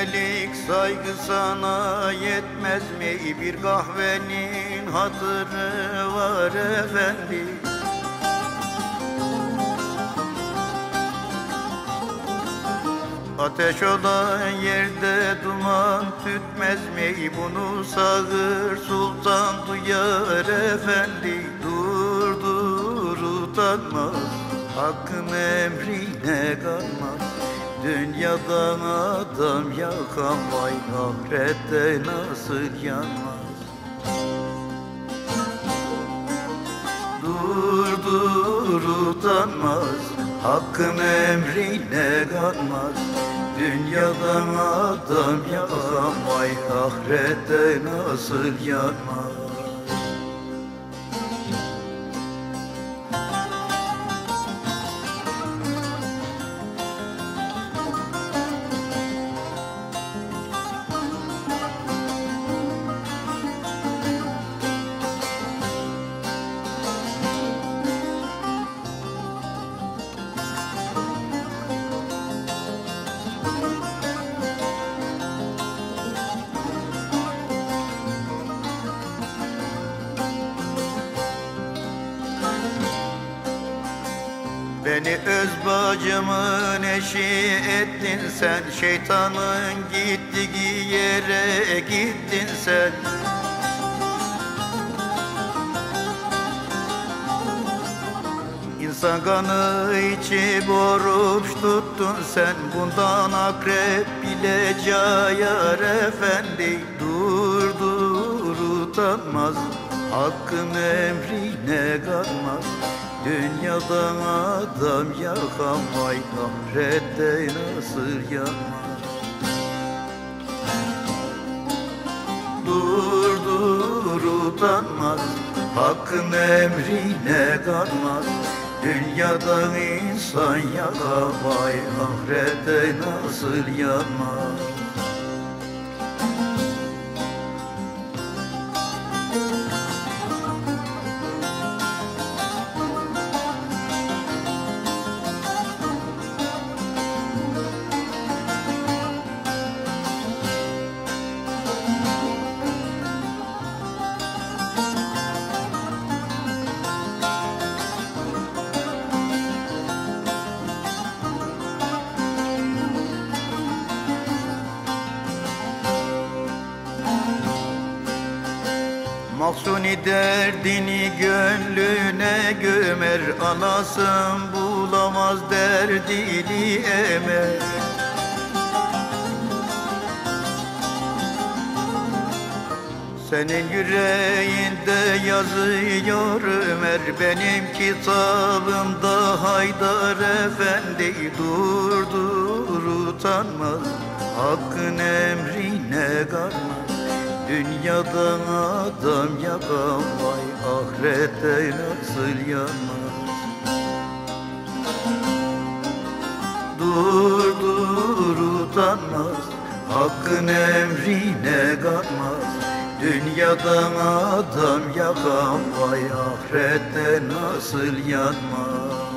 senelik saygı sana yetmez mi? Bir kahvenin hatırı var efendim Ateş olan yerde duman tütmez mi? Bunu sağır sultan duyar efendi Dur dur utanmaz Hakkın emrine kalmaz Dünyadan adam yakan vay ahirette nasıl yanmaz? Dur dur utanmaz. Hakkın emrine kalmaz Dünyadan adam yakan vay ahirette nasıl yanmaz Beni öz bacımın eşi ettin sen. Şeytanın gittiği yere gittin sen. İnsan kanı içi oruç tuttun sen. Bundan akrep bile cayar efendi. Dur dur utanmaz. Hakkın emrine kalmaz Dünyadan adam yakan vay ahirette nasıl yanmaz Dur dur utanmaz Hakkın emrine kalmaz Dünyadan insan yakan vay ahirette nasıl yanmaz Mahsuni derdini gönlüne gömer. Anasın bulamaz derdini emer. Senin yüreğinde yazıyor Ömer. Benim kitabımda Haydar Efendi Dur dur utanmaz. Hakkın emrine kalmaz Dünyadan adam yakan vay ahirette nasıl yanmaz Dur dur utanmaz Hakkın emrine kalmaz. Dünyadan adam yakan vay ahirette nasıl yanmaz